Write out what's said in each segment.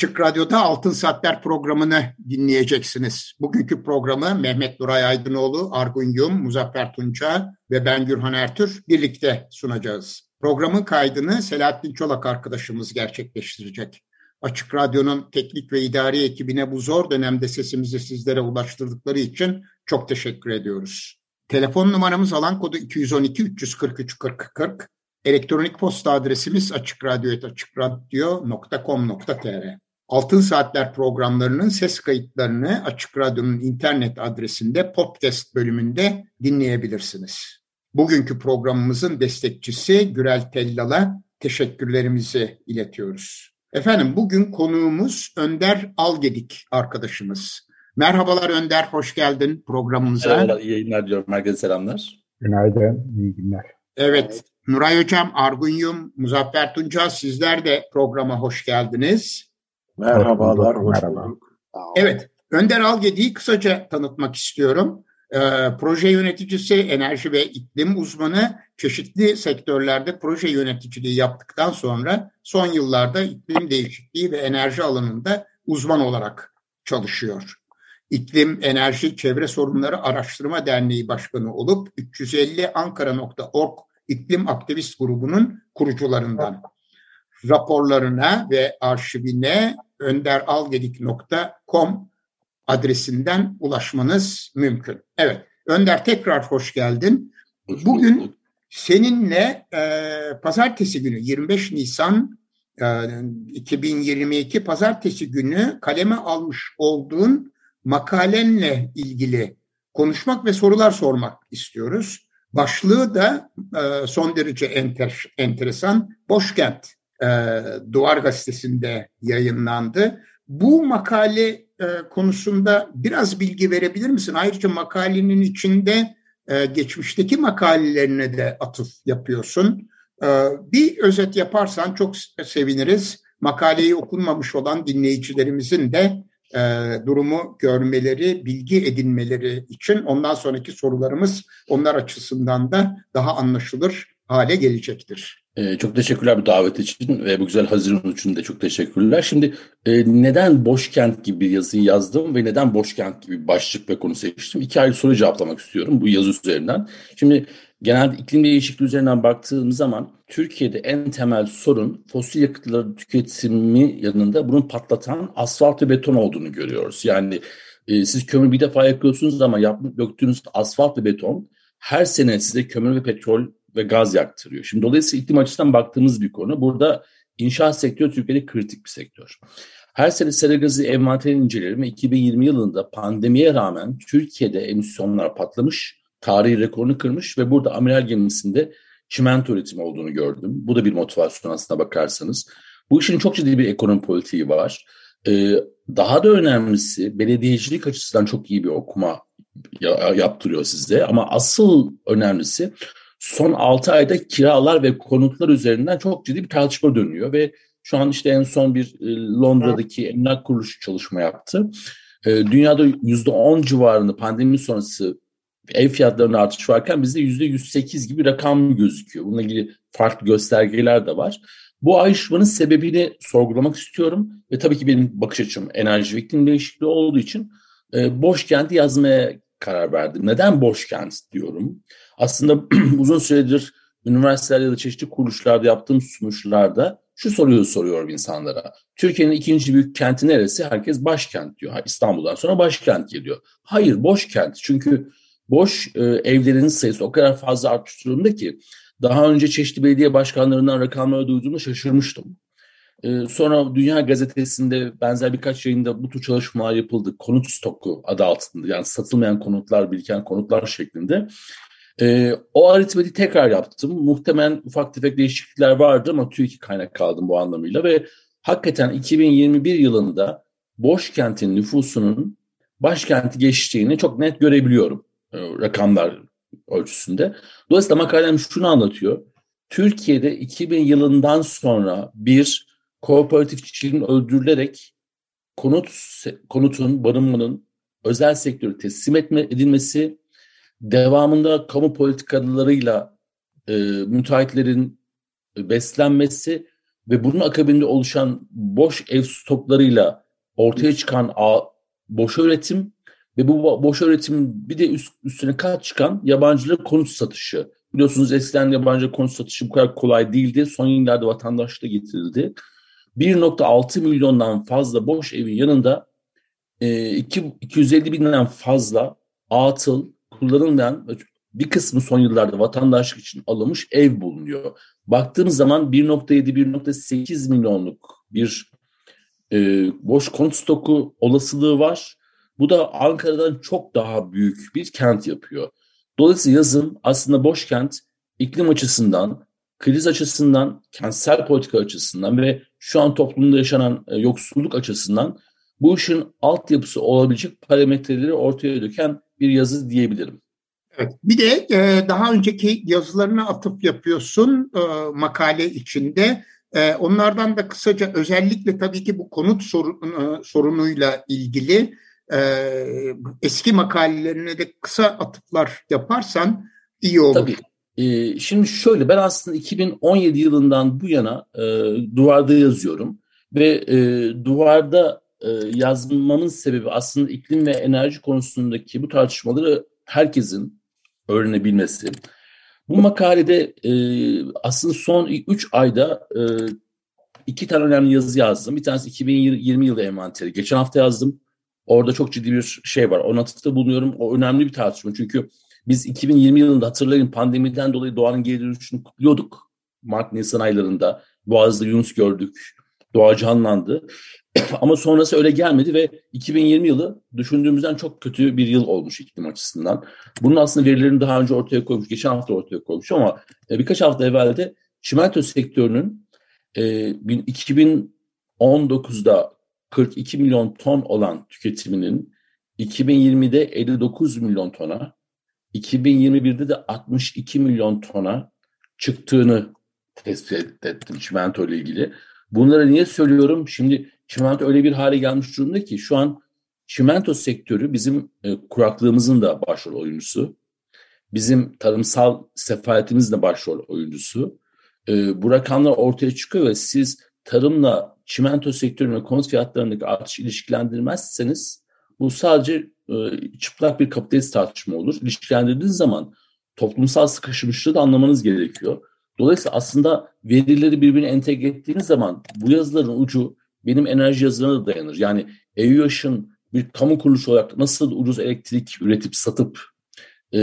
Açık Radyo'da Altın Saatler programını dinleyeceksiniz. Bugünkü programı Mehmet Nuray Aydınoğlu, Argun Yum, Muzaffer Tunça ve ben Gürhan Ertür birlikte sunacağız. Programın kaydını Selahattin Çolak arkadaşımız gerçekleştirecek. Açık Radyo'nun teknik ve idari ekibine bu zor dönemde sesimizi sizlere ulaştırdıkları için çok teşekkür ediyoruz. Telefon numaramız alan kodu 212 343 40 40. Elektronik posta adresimiz açıkradyo.com.tr Altın Saatler programlarının ses kayıtlarını Açık Radyo'nun internet adresinde podcast bölümünde dinleyebilirsiniz. Bugünkü programımızın destekçisi Gürel Tellal'a teşekkürlerimizi iletiyoruz. Efendim bugün konuğumuz Önder Algedik arkadaşımız. Merhabalar Önder, hoş geldin programımıza. Merhabalar, iyi yayınlar diyorum. Herkese selamlar. Günaydın, iyi günler. Evet, Nuray Hocam, Argunyum, Muzaffer Tunca sizler de programa hoş geldiniz. Merhabalar, hoş Merhaba. bulduk. Evet, Önder Algedi'yi kısaca tanıtmak istiyorum. Ee, proje yöneticisi, enerji ve iklim uzmanı çeşitli sektörlerde proje yöneticiliği yaptıktan sonra son yıllarda iklim değişikliği ve enerji alanında uzman olarak çalışıyor. İklim, Enerji, Çevre Sorunları Araştırma Derneği Başkanı olup 350 Ankara.org iklim aktivist grubunun kurucularından. Raporlarına ve arşivine önderalgedik.com adresinden ulaşmanız mümkün. Evet, Önder tekrar hoş geldin. Bugün seninle e, pazartesi günü 25 Nisan e, 2022 pazartesi günü kaleme almış olduğun makalenle ilgili konuşmak ve sorular sormak istiyoruz. Başlığı da e, son derece enter, enteresan. Boşkent e, Duvar Gazetesi'nde yayınlandı. Bu makale e, konusunda biraz bilgi verebilir misin? Ayrıca makalenin içinde e, geçmişteki makalelerine de atıf yapıyorsun. E, bir özet yaparsan çok seviniriz. Makaleyi okunmamış olan dinleyicilerimizin de durumu görmeleri, bilgi edinmeleri için ondan sonraki sorularımız onlar açısından da daha anlaşılır hale gelecektir. Ee, çok teşekkürler bu davet için ve bu güzel Haziran için de çok teşekkürler. Şimdi e, neden Boşkent gibi bir yazıyı yazdım ve neden Boşkent gibi başlık ve konu seçtim? İki ayrı soru cevaplamak istiyorum bu yazı üzerinden. Şimdi genelde iklim değişikliği üzerinden baktığımız zaman Türkiye'de en temel sorun fosil yakıtları tüketimi yanında bunun patlatan asfalt ve beton olduğunu görüyoruz. Yani e, siz kömür bir defa yakıyorsunuz ama yapıp döktüğünüz asfalt ve beton her sene size kömür ve petrol ve gaz yaktırıyor. Şimdi dolayısıyla iklim açısından baktığımız bir konu. Burada inşaat sektörü Türkiye'de kritik bir sektör. Her sene sera gazı envanterini incelerim ve 2020 yılında pandemiye rağmen Türkiye'de emisyonlar patlamış, tarihi rekorunu kırmış ve burada amiral gemisinde çimento üretimi olduğunu gördüm. Bu da bir motivasyon aslına bakarsanız. Bu işin çok ciddi bir ekonomi politiği var. Ee, daha da önemlisi belediyecilik açısından çok iyi bir okuma ya- yaptırıyor size. Ama asıl önemlisi son 6 ayda kiralar ve konutlar üzerinden çok ciddi bir tartışma dönüyor ve şu an işte en son bir e, Londra'daki emlak kuruluşu çalışma yaptı. E, Dünyada %10 civarında pandemi sonrası ev fiyatlarının artış varken bizde %108 gibi rakam gözüküyor. Bununla ilgili farklı göstergeler de var. Bu ayrışmanın sebebini sorgulamak istiyorum ve tabii ki benim bakış açım enerji iklim değişikliği olduğu için e, boş kenti yazmaya karar verdim. Neden boş kent diyorum? Aslında uzun süredir üniversitelerde ya da çeşitli kuruluşlarda yaptığım sunuşlarda şu soruyu soruyorum insanlara. Türkiye'nin ikinci büyük kenti neresi? Herkes başkent diyor. İstanbul'dan sonra başkent geliyor. Hayır boş kent. Çünkü boş e, evlerin sayısı o kadar fazla artmış durumda ki daha önce çeşitli belediye başkanlarından rakamları duyduğumda şaşırmıştım. E, sonra Dünya Gazetesi'nde benzer birkaç yayında bu tür çalışmalar yapıldı. Konut stoku adı altında yani satılmayan konutlar, biriken konutlar şeklinde. E, o aritmetiği tekrar yaptım. Muhtemelen ufak tefek değişiklikler vardı ama TÜİK kaynak kaldım bu anlamıyla ve hakikaten 2021 yılında boş kentin nüfusunun başkenti geçtiğini çok net görebiliyorum e, rakamlar ölçüsünde. Dolayısıyla makalem şunu anlatıyor. Türkiye'de 2000 yılından sonra bir kooperatifçinin öldürülerek konut konutun, barınmanın özel sektörü teslim etme, edilmesi, devamında kamu politikalarıyla e, müteahhitlerin beslenmesi ve bunun akabinde oluşan boş ev stoklarıyla ortaya çıkan a, boş üretim ve bu boş üretim bir de üst, üstüne kat çıkan yabancılık konut satışı. Biliyorsunuz eskiden yabancı konut satışı bu kadar kolay değildi. Son yıllarda vatandaşlığa getirildi. 1.6 milyondan fazla boş evin yanında e, 250 binden fazla atıl, kullanılmayan bir kısmı son yıllarda vatandaşlık için alınmış ev bulunuyor. Baktığımız zaman 1.7-1.8 milyonluk bir e, boş konut stoku olasılığı var. Bu da Ankara'dan çok daha büyük bir kent yapıyor. Dolayısıyla yazın aslında boş kent iklim açısından, kriz açısından, kentsel politika açısından ve şu an toplumda yaşanan e, yoksulluk açısından bu işin altyapısı olabilecek parametreleri ortaya döken bir yazı diyebilirim. Evet. Bir de e, daha önceki yazılarına atıp yapıyorsun e, makale içinde. E, onlardan da kısaca özellikle tabii ki bu konut sorun, e, sorunuyla ilgili e, eski makalelerine de kısa atıflar yaparsan iyi olur. Tabii. E, şimdi şöyle ben aslında 2017 yılından bu yana e, duvarda yazıyorum ve e, duvarda e, yazmamın sebebi aslında iklim ve enerji konusundaki bu tartışmaları herkesin öğrenebilmesi. Bu makalede e, aslında son 3 ayda e, iki tane önemli yazı yazdım. Bir tanesi 2020 yılı envanteri. Geçen hafta yazdım. Orada çok ciddi bir şey var. Ona atıfta bulunuyorum. O önemli bir tartışma. Çünkü biz 2020 yılında hatırlayın pandemiden dolayı doğanın geri dönüşünü kutluyorduk. Mart-Nisan aylarında Boğaz'da Yunus gördük. Doğa canlandı. Ama sonrası öyle gelmedi ve 2020 yılı düşündüğümüzden çok kötü bir yıl olmuş iklim açısından. Bunun aslında verilerini daha önce ortaya koymuş, geçen hafta ortaya koymuş ama e, birkaç hafta evvel de çimento sektörünün 2019'da 42 milyon ton olan tüketiminin 2020'de 59 milyon tona, 2021'de de 62 milyon tona çıktığını tespit ettim çimento ile ilgili. Bunları niye söylüyorum? Şimdi çimento öyle bir hale gelmiş durumda ki şu an çimento sektörü bizim e, kuraklığımızın da başrol oyuncusu. Bizim tarımsal sefaletimizin de başrol oyuncusu. E, bu rakamlar ortaya çıkıyor ve siz tarımla çimento sektörü ve konut fiyatlarındaki artış ilişkilendirmezseniz bu sadece e, çıplak bir kapitalist tartışma olur. İlişkilendirdiğiniz zaman toplumsal sıkışmışlığı da anlamanız gerekiyor. Dolayısıyla aslında verileri birbirine entegre ettiğiniz zaman bu yazıların ucu benim enerji yazılarına da dayanır. Yani EÜYAŞ'ın bir kamu kuruluşu olarak nasıl ucuz elektrik üretip satıp e,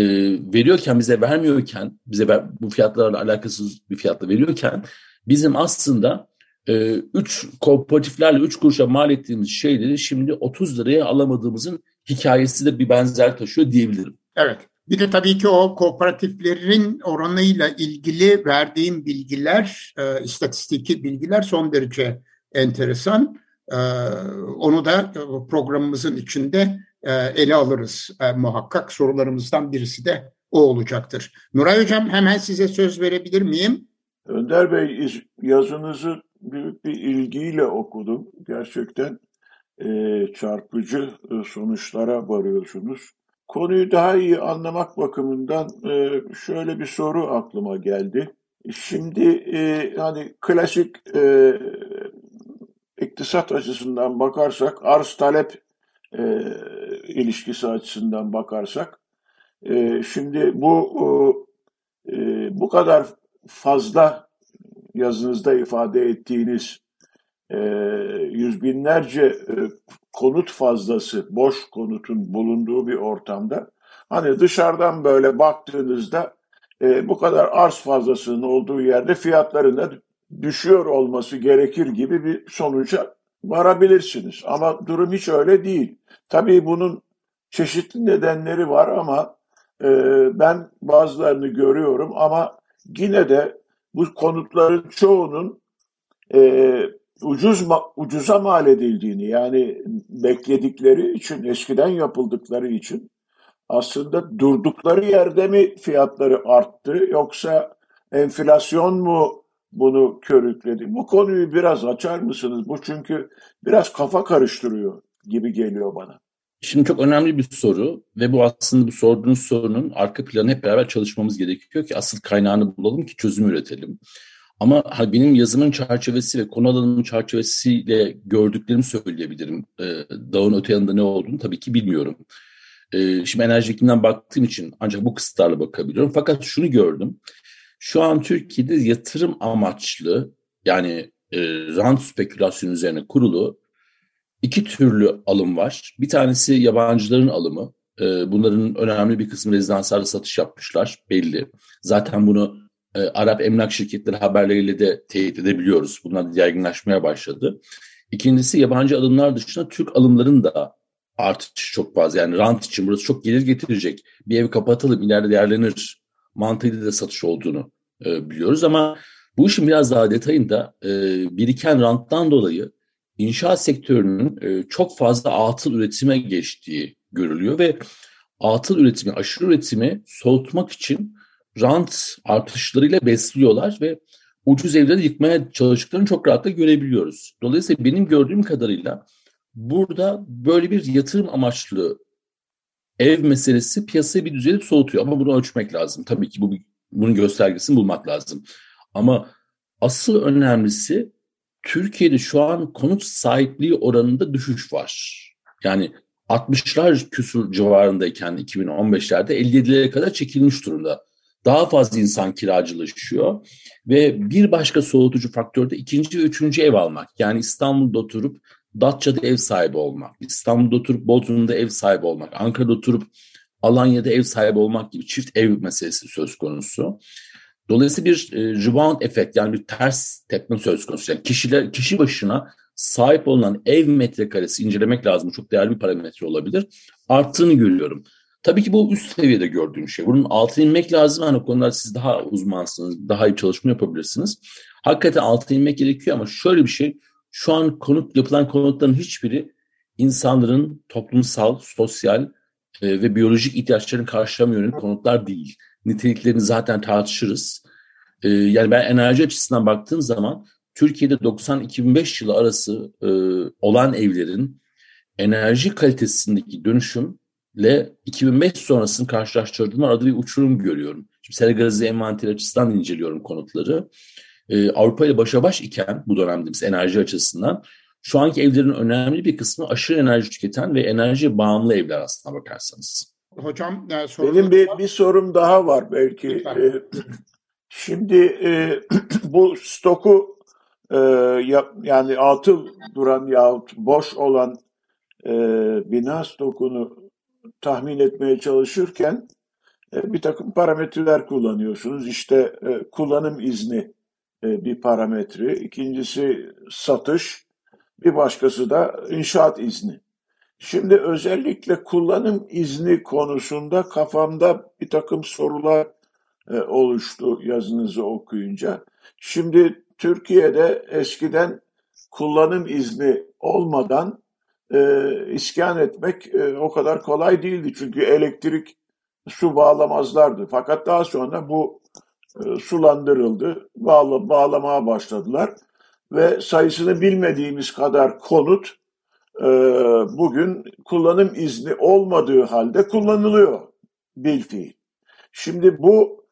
veriyorken bize vermiyorken bize ver, bu fiyatlarla alakasız bir fiyatla veriyorken bizim aslında 3 e, kooperatiflerle 3 kuruşa mal ettiğimiz şeyleri şimdi 30 liraya alamadığımızın hikayesi de bir benzer taşıyor diyebilirim. Evet. Bir de tabii ki o kooperatiflerin oranıyla ilgili verdiğim bilgiler, e, istatistiki bilgiler son derece enteresan. E, onu da programımızın içinde e, ele alırız e, muhakkak. Sorularımızdan birisi de o olacaktır. Nuray Hocam hemen size söz verebilir miyim? Önder Bey yazınızı büyük bir ilgiyle okudum. Gerçekten e, çarpıcı e, sonuçlara varıyorsunuz. Konuyu daha iyi anlamak bakımından e, şöyle bir soru aklıma geldi. Şimdi e, hani klasik e, iktisat açısından bakarsak, arz talep e, ilişkisi açısından bakarsak, e, şimdi bu e, bu kadar fazla yazınızda ifade ettiğiniz e, yüz binlerce e, konut fazlası, boş konutun bulunduğu bir ortamda hani dışarıdan böyle baktığınızda e, bu kadar arz fazlasının olduğu yerde fiyatların da düşüyor olması gerekir gibi bir sonuca varabilirsiniz. Ama durum hiç öyle değil. Tabii bunun çeşitli nedenleri var ama e, ben bazılarını görüyorum ama yine de bu konutların çoğunun e, ucuz ucuza mal edildiğini yani bekledikleri için eskiden yapıldıkları için aslında durdukları yerde mi fiyatları arttı yoksa enflasyon mu bunu körükledi? Bu konuyu biraz açar mısınız? Bu çünkü biraz kafa karıştırıyor gibi geliyor bana. Şimdi çok önemli bir soru ve bu aslında bu sorduğunuz sorunun arka planı hep beraber çalışmamız gerekiyor ki asıl kaynağını bulalım ki çözüm üretelim. Ama benim yazımın çerçevesi ve konu alanımın çerçevesiyle gördüklerimi söyleyebilirim. Ee, dağın öte yanında ne olduğunu tabii ki bilmiyorum. Ee, şimdi enerji iklimden baktığım için ancak bu kısıtlarla bakabiliyorum. Fakat şunu gördüm. Şu an Türkiye'de yatırım amaçlı yani e, rant spekülasyonu üzerine kurulu iki türlü alım var. Bir tanesi yabancıların alımı. E, bunların önemli bir kısmı rezidanslarda satış yapmışlar belli. Zaten bunu e, Arap emlak şirketleri haberleriyle de teyit edebiliyoruz. Bunlar da yaygınlaşmaya başladı. İkincisi yabancı alımlar dışında Türk alımların da artış çok fazla. Yani rant için burası çok gelir getirecek. Bir ev kapatalım ileride değerlenir mantığıyla da satış olduğunu e, biliyoruz. Ama bu işin biraz daha detayında e, biriken ranttan dolayı inşaat sektörünün e, çok fazla atıl üretime geçtiği görülüyor ve atıl üretimi, aşırı üretimi soğutmak için rant artışlarıyla besliyorlar ve ucuz evleri yıkmaya çalıştıklarını çok rahatla görebiliyoruz. Dolayısıyla benim gördüğüm kadarıyla burada böyle bir yatırım amaçlı ev meselesi piyasayı bir düzeyde soğutuyor ama bunu ölçmek lazım. Tabii ki bu bunun göstergesini bulmak lazım. Ama asıl önemlisi Türkiye'de şu an konut sahipliği oranında düşüş var. Yani 60'lar küsur civarındayken 2015'lerde 57'lere kadar çekilmiş durumda. Daha fazla insan kiracılaşıyor ve bir başka soğutucu faktör de ikinci ve üçüncü ev almak. Yani İstanbul'da oturup Datça'da ev sahibi olmak, İstanbul'da oturup Bodrum'da ev sahibi olmak, Ankara'da oturup Alanya'da ev sahibi olmak gibi çift ev meselesi söz konusu. Dolayısıyla bir e, rebound efekt yani bir ters tepme söz konusu. Yani kişiler, kişi başına sahip olunan ev metrekaresi incelemek lazım. Çok değerli bir parametre olabilir. Arttığını görüyorum. Tabii ki bu üst seviyede gördüğüm şey. Bunun altına inmek lazım. Hani o konularda siz daha uzmansınız, daha iyi çalışma yapabilirsiniz. Hakikaten altına inmek gerekiyor ama şöyle bir şey. Şu an konut yapılan konutların hiçbiri insanların toplumsal, sosyal e, ve biyolojik ihtiyaçlarını karşılamıyor konutlar değil. Niteliklerini zaten tartışırız. E, yani ben enerji açısından baktığım zaman Türkiye'de 90-2005 yılı arası e, olan evlerin enerji kalitesindeki dönüşümle 2005 sonrasını karşılaştırdığımda arada bir uçurum görüyorum. Şimdi sera gazı envanteri açısından inceliyorum konutları. E, Avrupa ile başa baş iken bu dönemde biz enerji açısından şu anki evlerin önemli bir kısmı aşırı enerji tüketen ve enerji bağımlı evler aslına bakarsanız. Hocam e, benim bir, bir sorum daha var belki. E, şimdi e, bu stoku e, yap, yani atıl duran yahut boş olan e, bina stokunu tahmin etmeye çalışırken e, bir takım parametreler kullanıyorsunuz. İşte e, kullanım izni e, bir parametre, ikincisi satış, bir başkası da inşaat izni. Şimdi özellikle kullanım izni konusunda kafamda bir takım sorular e, oluştu yazınızı okuyunca. Şimdi Türkiye'de eskiden kullanım izni olmadan e, iskan etmek e, o kadar kolay değildi. Çünkü elektrik, su bağlamazlardı. Fakat daha sonra bu e, sulandırıldı, bağla, bağlamaya başladılar ve sayısını bilmediğimiz kadar konut bugün kullanım izni olmadığı halde kullanılıyor bilfiil. Şimdi bu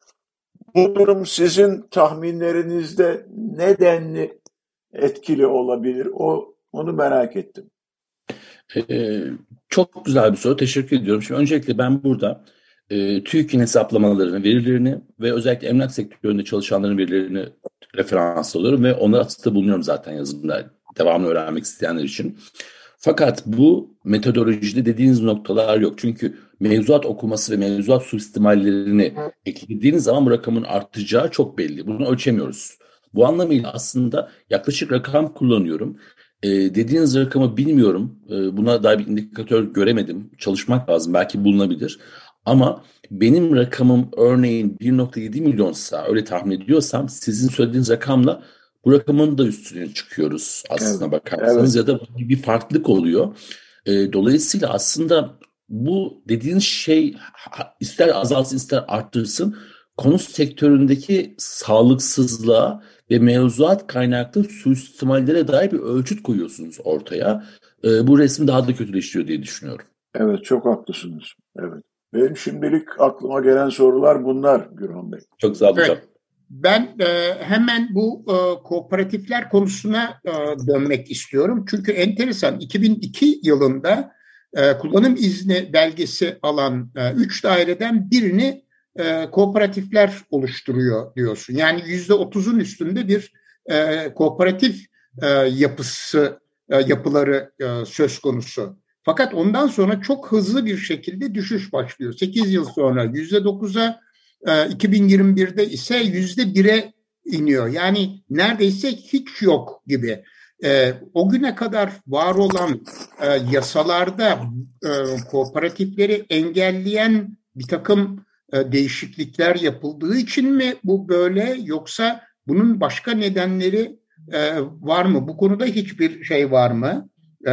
bu durum sizin tahminlerinizde nedenli etkili olabilir? O onu merak ettim. Ee, çok güzel bir soru. Teşekkür ediyorum. Şimdi öncelikle ben burada e, TÜİK'in hesaplamalarını, verilerini ve özellikle emlak sektöründe çalışanların verilerini referans alıyorum ve onlara atıfta bulunuyorum zaten yazımda devamlı öğrenmek isteyenler için. Fakat bu metodolojide dediğiniz noktalar yok. Çünkü mevzuat okuması ve mevzuat suistimallerini eklediğiniz zaman bu rakamın artacağı çok belli. Bunu ölçemiyoruz. Bu anlamıyla aslında yaklaşık rakam kullanıyorum. Ee, dediğiniz rakamı bilmiyorum. Ee, buna dair bir indikatör göremedim. Çalışmak lazım. Belki bulunabilir. Ama benim rakamım örneğin 1.7 milyonsa öyle tahmin ediyorsam sizin söylediğiniz rakamla bu rakamın da üstüne çıkıyoruz aslında evet, bakarsanız evet. ya da bir farklılık oluyor. E, dolayısıyla aslında bu dediğiniz şey ister azalsın ister arttırsın konu sektöründeki sağlıksızlığa ve mevzuat kaynaklı suistimallere dair bir ölçüt koyuyorsunuz ortaya. E, bu resmi daha da kötüleştiriyor diye düşünüyorum. Evet çok haklısınız. Evet. Benim şimdilik aklıma gelen sorular bunlar Gürhan Bey. Çok sağ olun. Evet. Ben e, hemen bu e, kooperatifler konusuna e, dönmek istiyorum. Çünkü enteresan 2002 yılında e, kullanım izni belgesi alan e, üç daireden birini e, kooperatifler oluşturuyor diyorsun. Yani yüzde otuzun üstünde bir e, kooperatif e, yapısı e, yapıları e, söz konusu. Fakat ondan sonra çok hızlı bir şekilde düşüş başlıyor. 8 yıl sonra yüzde dokuza 2021'de ise yüzde bire iniyor. Yani neredeyse hiç yok gibi. E, o güne kadar var olan e, yasalarda e, kooperatifleri engelleyen bir takım e, değişiklikler yapıldığı için mi bu böyle yoksa bunun başka nedenleri e, var mı? Bu konuda hiçbir şey var mı? E,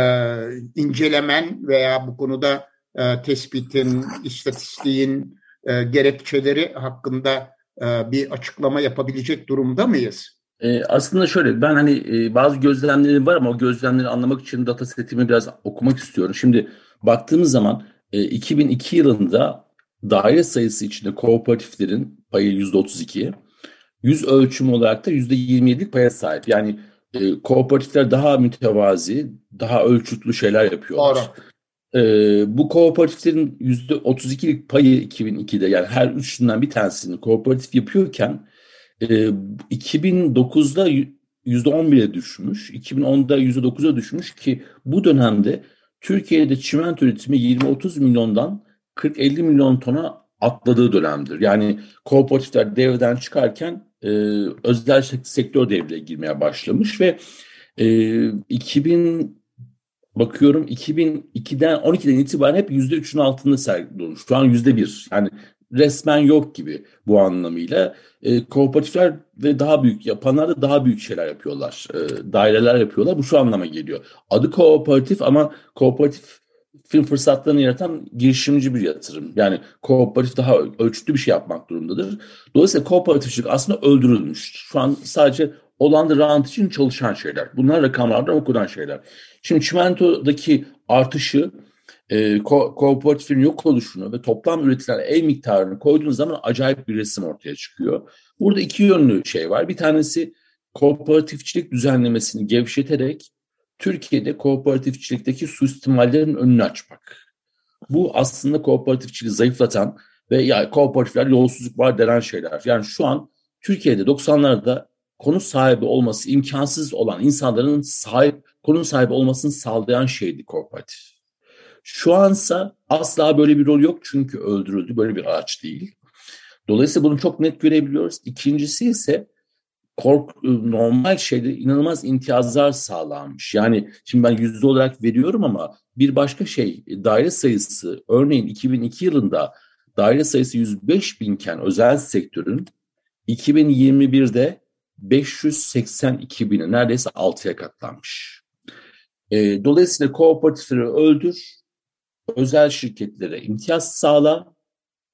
incelemen veya bu konuda e, tespitin, istatistiğin e, gerekçeleri hakkında e, bir açıklama yapabilecek durumda mıyız? E, aslında şöyle ben hani e, bazı gözlemlerim var ama o gözlemleri anlamak için data setimi biraz okumak istiyorum. Şimdi baktığımız zaman e, 2002 yılında daire sayısı içinde kooperatiflerin payı %32, yüz ölçüm olarak da %27'lik paya sahip. Yani e, kooperatifler daha mütevazi, daha ölçütlü şeyler yapıyorlar. Doğru. Ee, bu kooperatiflerin %32'lik payı 2002'de yani her üçünden bir tanesini kooperatif yapıyorken e, 2009'da %11'e düşmüş, 2010'da %9'a düşmüş ki bu dönemde Türkiye'de çimento üretimi 20-30 milyondan 40-50 milyon tona atladığı dönemdir. Yani kooperatifler devreden çıkarken e, özel sektör devreye girmeye başlamış ve e, 2000 bakıyorum 2002'den 12'den itibaren hep %3'ün altında sergiliyor. Şu an %1. Yani resmen yok gibi bu anlamıyla. E, kooperatifler ve daha büyük yapanlar da daha büyük şeyler yapıyorlar. E, daireler yapıyorlar. Bu şu anlama geliyor. Adı kooperatif ama kooperatif film fırsatlarını yaratan girişimci bir yatırım. Yani kooperatif daha ölçütlü bir şey yapmak durumundadır. Dolayısıyla kooperatifçilik aslında öldürülmüş. Şu an sadece olan rant için çalışan şeyler. Bunlar rakamlardan okunan şeyler. Şimdi çimentodaki artışı e, ko- kooperatifin yok oluşunu ve toplam üretilen el miktarını koyduğunuz zaman acayip bir resim ortaya çıkıyor. Burada iki yönlü şey var. Bir tanesi kooperatifçilik düzenlemesini gevşeterek Türkiye'de kooperatifçilikteki suistimallerin önünü açmak. Bu aslında kooperatifçiliği zayıflatan ve ya kooperatifler yolsuzluk var denen şeyler. Yani şu an Türkiye'de 90'larda konu sahibi olması imkansız olan insanların sahip konu sahibi olmasını sağlayan şeydi kooperatif. Şu ansa asla böyle bir rol yok çünkü öldürüldü. Böyle bir araç değil. Dolayısıyla bunu çok net görebiliyoruz. İkincisi ise kork, normal şeyde inanılmaz imtiyazlar sağlanmış. Yani şimdi ben yüzde olarak veriyorum ama bir başka şey daire sayısı örneğin 2002 yılında daire sayısı 105 binken özel sektörün 2021'de 582 bini neredeyse 6'ya katlanmış. E, dolayısıyla kooperatifleri öldür, özel şirketlere imtiyaz sağla,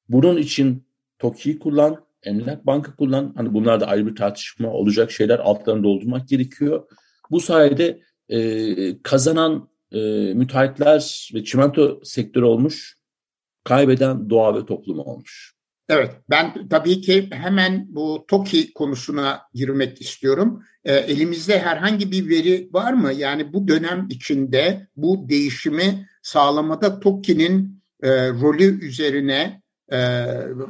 bunun için TOKİ'yi kullan, Emlak Bankı kullan. Hani bunlar da ayrı bir tartışma olacak şeyler altlarını doldurmak gerekiyor. Bu sayede e, kazanan e, müteahhitler ve çimento sektörü olmuş, kaybeden doğa ve toplum olmuş. Evet, ben tabii ki hemen bu TOKİ konusuna girmek istiyorum. E, elimizde herhangi bir veri var mı? Yani bu dönem içinde bu değişimi sağlamada TOKİ'nin e, rolü üzerine e,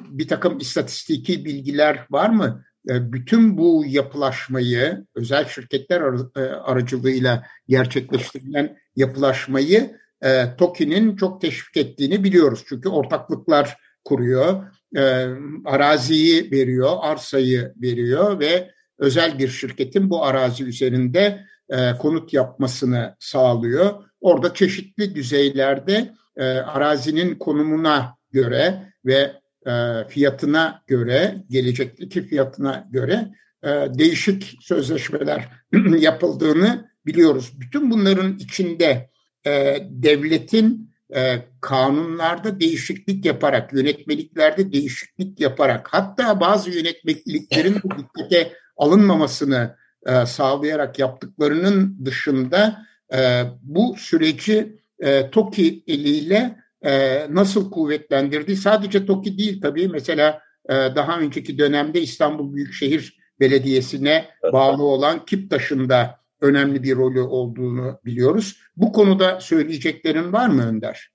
bir takım istatistiki bilgiler var mı? E, bütün bu yapılaşmayı, özel şirketler ar- e, aracılığıyla gerçekleştirilen yapılaşmayı e, TOKİ'nin çok teşvik ettiğini biliyoruz. Çünkü ortaklıklar kuruyor e, araziyi veriyor, arsayı veriyor ve özel bir şirketin bu arazi üzerinde e, konut yapmasını sağlıyor. Orada çeşitli düzeylerde e, arazinin konumuna göre ve e, fiyatına göre, gelecekteki fiyatına göre e, değişik sözleşmeler yapıldığını biliyoruz. Bütün bunların içinde e, devletin e, kanunlarda değişiklik yaparak, yönetmeliklerde değişiklik yaparak, hatta bazı yönetmeliklerin dikkate alınmamasını e, sağlayarak yaptıklarının dışında e, bu süreci e, TOKİ eliyle e, nasıl kuvvetlendirdi? Sadece TOKİ değil tabii. Mesela e, daha önceki dönemde İstanbul Büyükşehir Belediyesi'ne bağlı olan KİPTAŞ'ın da önemli bir rolü olduğunu biliyoruz. Bu konuda söyleyeceklerin var mı Önder?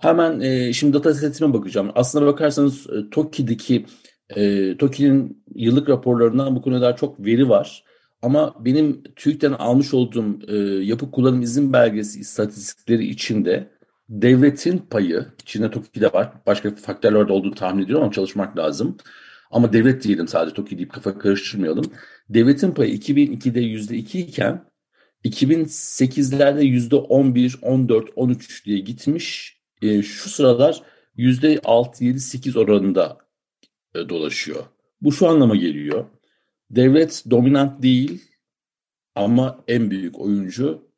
Hemen e, şimdi data setine bakacağım. Aslına bakarsanız e, TOKİ'deki e, TOKİ'nin yıllık raporlarından bu konuda çok veri var. Ama benim TÜİK'ten almış olduğum e, yapı kullanım izin belgesi istatistikleri içinde devletin payı, içinde TOKİ'de var, başka faktörler de olduğunu tahmin ediyorum ama çalışmak lazım. Ama devlet diyelim sadece TOKİ deyip kafa karıştırmayalım. Devletin payı 2002'de %2 iken 2008'lerde %11, 14, 13 diye gitmiş. E, şu sıralar %6, 7, 8 oranında e, dolaşıyor. Bu şu anlama geliyor. Devlet dominant değil ama en büyük oyuncu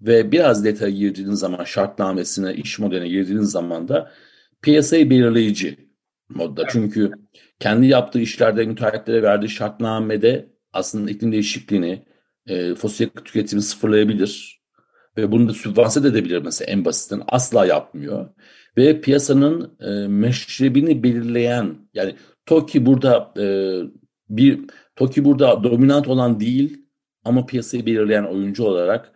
ve biraz detaya girdiğiniz zaman şartnamesine, iş modeline girdiğiniz zaman da piyasayı belirleyici modda. Çünkü kendi yaptığı işlerde müteahhitlere verdiği şartnamede aslında iklim değişikliğini, e, fosil yakıt tüketimini sıfırlayabilir. Ve bunu da sübvanse edebilir mesela en basitten. Asla yapmıyor. Ve piyasanın e, meşrebini belirleyen yani TOKİ burada e, bir TOKİ burada dominant olan değil ama piyasayı belirleyen oyuncu olarak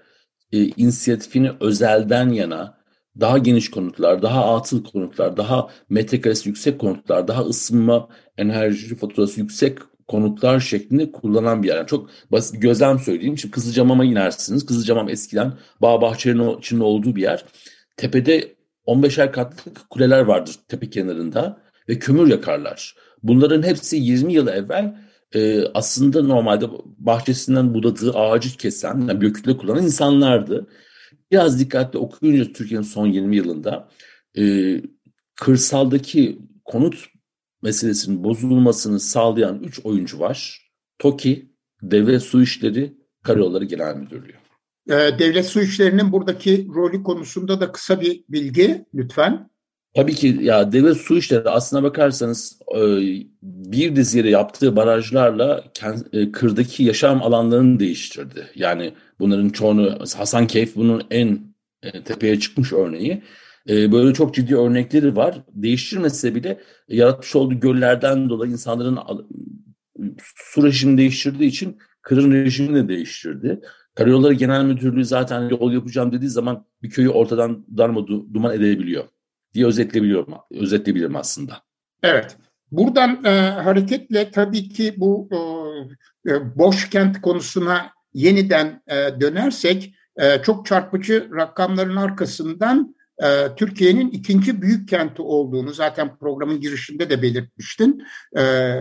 e, inisiyatifini özelden yana daha geniş konutlar, daha atıl konutlar, daha metrekaresi yüksek konutlar, daha ısınma enerji faturası yüksek konutlar şeklinde kullanan bir yer. Yani çok basit gözlem söyleyeyim. Şimdi Kızılcamam'a inersiniz. Kızılcamam eskiden bağ bahçelerin içinde olduğu bir yer. Tepede 15'er katlık kuleler vardır tepe kenarında ve kömür yakarlar. Bunların hepsi 20 yıl evvel e, aslında normalde bahçesinden budadığı ağacı kesen, yani kullanan insanlardı. Biraz dikkatli okuyunca Türkiye'nin son 20 yılında e, kırsaldaki konut meselesinin bozulmasını sağlayan 3 oyuncu var. TOKİ, Devlet Su İşleri, Karayolları Genel Müdürlüğü. Devlet Su İşleri'nin buradaki rolü konusunda da kısa bir bilgi lütfen. Tabii ki ya devlet su işleri aslına bakarsanız e, bir diziyle yaptığı barajlarla e, kırdaki yaşam alanlarını değiştirdi. Yani bunların çoğunu Hasankeyf bunun en e, tepeye çıkmış örneği. Böyle çok ciddi örnekleri var. Değiştirmese bile yaratmış olduğu göllerden dolayı insanların su rejimini değiştirdiği için kırın rejimini de değiştirdi. Karayolları Genel Müdürlüğü zaten yol yapacağım dediği zaman bir köyü ortadan darma duman edebiliyor diye özetleyebiliyorum, özetleyebilirim aslında. Evet. Buradan e, hareketle tabii ki bu e, e, boş kent konusuna yeniden e, dönersek e, çok çarpıcı rakamların arkasından e, Türkiye'nin ikinci büyük kenti olduğunu zaten programın girişinde de belirtmiştin. E,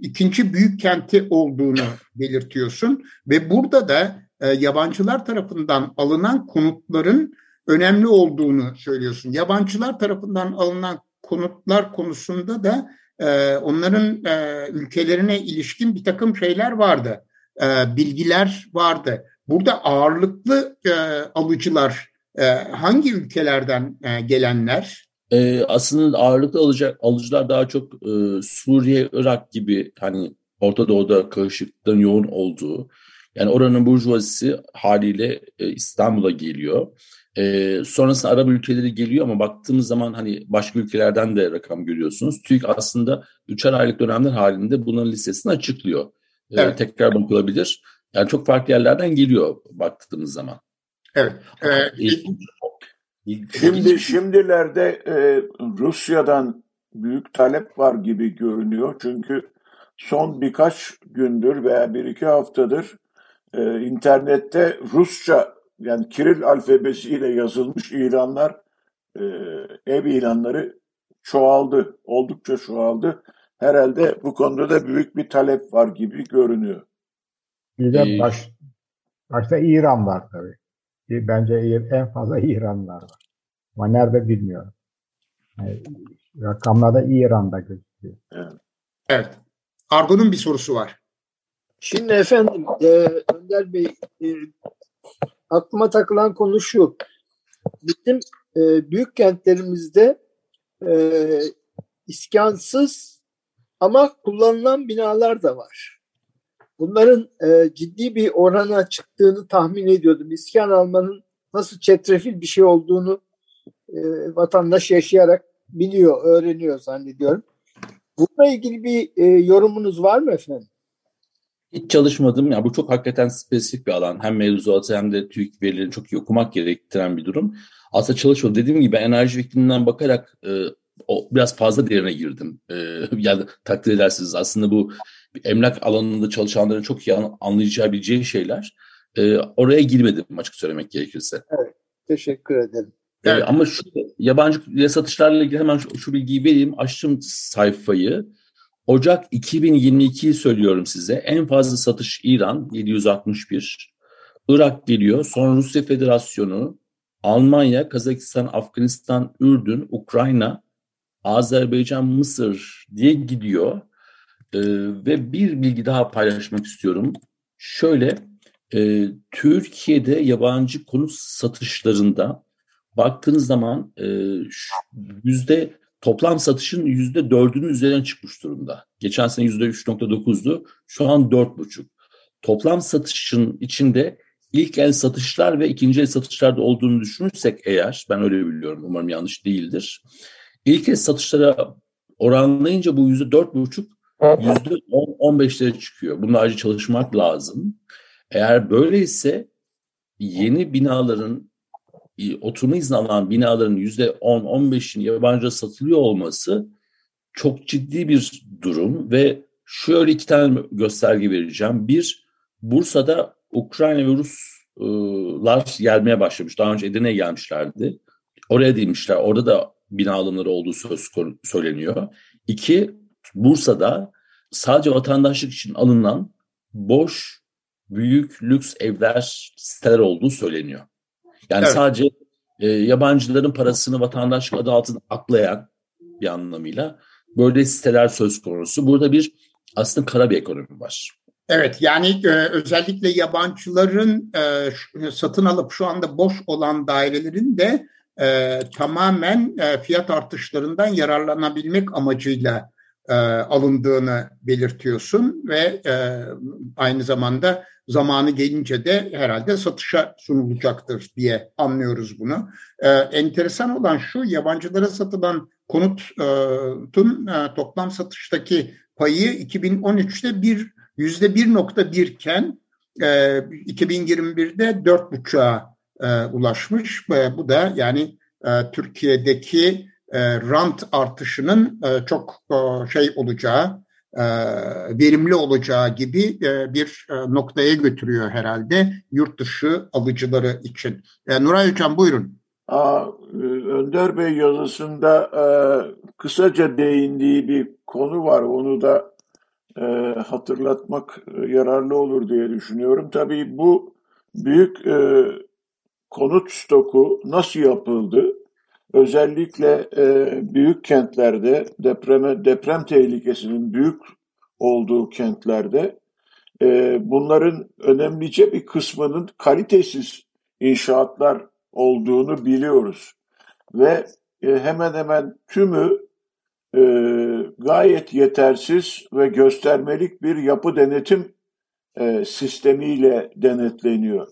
ikinci büyük kenti olduğunu belirtiyorsun ve burada da e, yabancılar tarafından alınan konutların önemli olduğunu söylüyorsun. Yabancılar tarafından alınan konutlar konusunda da e, onların e, ülkelerine ilişkin bir takım şeyler vardı. E, bilgiler vardı. Burada ağırlıklı e, alıcılar e, hangi ülkelerden e, gelenler? E, aslında ağırlıklı alacak alıcılar daha çok e, Suriye, Irak gibi hani Orta Doğu'da karışıklığın yoğun olduğu yani oranın burjuvazisi haliyle e, İstanbul'a geliyor. E, sonrasında Arap ülkeleri geliyor ama baktığımız zaman hani başka ülkelerden de rakam görüyorsunuz. TÜİK aslında üçer aylık dönemler halinde bunların listesini açıklıyor. E, evet. Tekrar bakılabilir. Yani çok farklı yerlerden geliyor baktığımız zaman. Evet. Ee, Şimdi şimdilerde e, Rusya'dan büyük talep var gibi görünüyor. Çünkü son birkaç gündür veya bir iki haftadır e, internette Rusça yani Kiril alfabesiyle yazılmış ilanlar, e, ev ilanları çoğaldı, oldukça çoğaldı. Herhalde bu konuda da büyük bir talep var gibi görünüyor. Bir de baş, başta İran var tabii. Bence en fazla İranlar var. Ama nerede bilmiyorum. Yani, rakamlarda İran'da gözüküyor. Evet. evet. Argo'nun bir sorusu var. Şimdi efendim e, Önder Bey e, aklıma takılan konu şu. Bizim e, büyük kentlerimizde e, iskansız ama kullanılan binalar da var. Bunların e, ciddi bir orana çıktığını tahmin ediyordum. İskan almanın nasıl çetrefil bir şey olduğunu e, vatandaş yaşayarak biliyor, öğreniyor zannediyorum. Bununla ilgili bir e, yorumunuz var mı efendim? Hiç çalışmadım. Yani bu çok hakikaten spesifik bir alan. Hem mevzuatı hem de TÜİK verilerini çok iyi okumak gerektiren bir durum. Aslında çalışmadım. Dediğim gibi enerji iklimden bakarak e, o biraz fazla derine girdim. E, yani takdir edersiniz aslında bu emlak alanında çalışanların çok iyi anlayabileceği şeyler. E, oraya girmedim açık söylemek gerekirse. Evet. Teşekkür ederim. Evet. Ama şu yabancı satışlarla ilgili hemen şu, şu bilgiyi vereyim. Açtım sayfayı. Ocak 2022'yi söylüyorum size. En fazla satış İran 761. Irak geliyor. Sonra Rusya Federasyonu, Almanya, Kazakistan, Afganistan, Ürdün, Ukrayna, Azerbaycan, Mısır diye gidiyor. Ee, ve bir bilgi daha paylaşmak istiyorum. Şöyle, e, Türkiye'de yabancı konut satışlarında baktığınız zaman e, yüzde toplam satışın yüzde dördünün üzerine çıkmış durumda. Geçen sene yüzde üç nokta dokuzdu. Şu an dört buçuk. Toplam satışın içinde ilk el satışlar ve ikinci el satışlarda olduğunu düşünürsek eğer, ben öyle biliyorum umarım yanlış değildir. İlk el satışlara oranlayınca bu yüzde dört buçuk yüzde on, on beşlere çıkıyor. Bununla acı çalışmak lazım. Eğer böyleyse yeni binaların oturma izni alan binaların yüzde 10-15'in yabancı satılıyor olması çok ciddi bir durum ve şöyle iki tane gösterge vereceğim. Bir, Bursa'da Ukrayna ve Ruslar gelmeye başlamış. Daha önce Edirne'ye gelmişlerdi. Oraya değmişler. Orada da bina alımları olduğu söz söyleniyor. İki, Bursa'da sadece vatandaşlık için alınan boş, büyük, lüks evler, siteler olduğu söyleniyor. Yani evet. sadece e, yabancıların parasını vatandaşlık adı altında aklayan bir anlamıyla böyle siteler söz konusu. Burada bir aslında kara bir ekonomi var. Evet yani e, özellikle yabancıların e, satın alıp şu anda boş olan dairelerin de e, tamamen e, fiyat artışlarından yararlanabilmek amacıyla e, alındığını belirtiyorsun ve e, aynı zamanda zamanı gelince de herhalde satışa sunulacaktır diye anlıyoruz bunu. E, enteresan olan şu yabancılara satılan konutun e, toplam satıştaki payı 2013'te bir yüzde 1.1 iken e, 2021'de 4.5'a e, ulaşmış. E, bu da yani e, Türkiye'deki e, rant artışının e, çok e, şey olacağı, verimli olacağı gibi e, bir e, noktaya götürüyor herhalde yurt dışı alıcıları için. E, Nuray Hocam buyurun. Aa, e, Önder Bey yazısında e, kısaca değindiği bir konu var. Onu da e, hatırlatmak yararlı olur diye düşünüyorum. Tabii bu büyük e, konut stoku nasıl yapıldı? Özellikle e, büyük kentlerde depreme deprem tehlikesinin büyük olduğu kentlerde e, bunların önemlice bir kısmının kalitesiz inşaatlar olduğunu biliyoruz ve e, hemen hemen tümü e, gayet yetersiz ve göstermelik bir yapı denetim e, sistemiyle denetleniyor.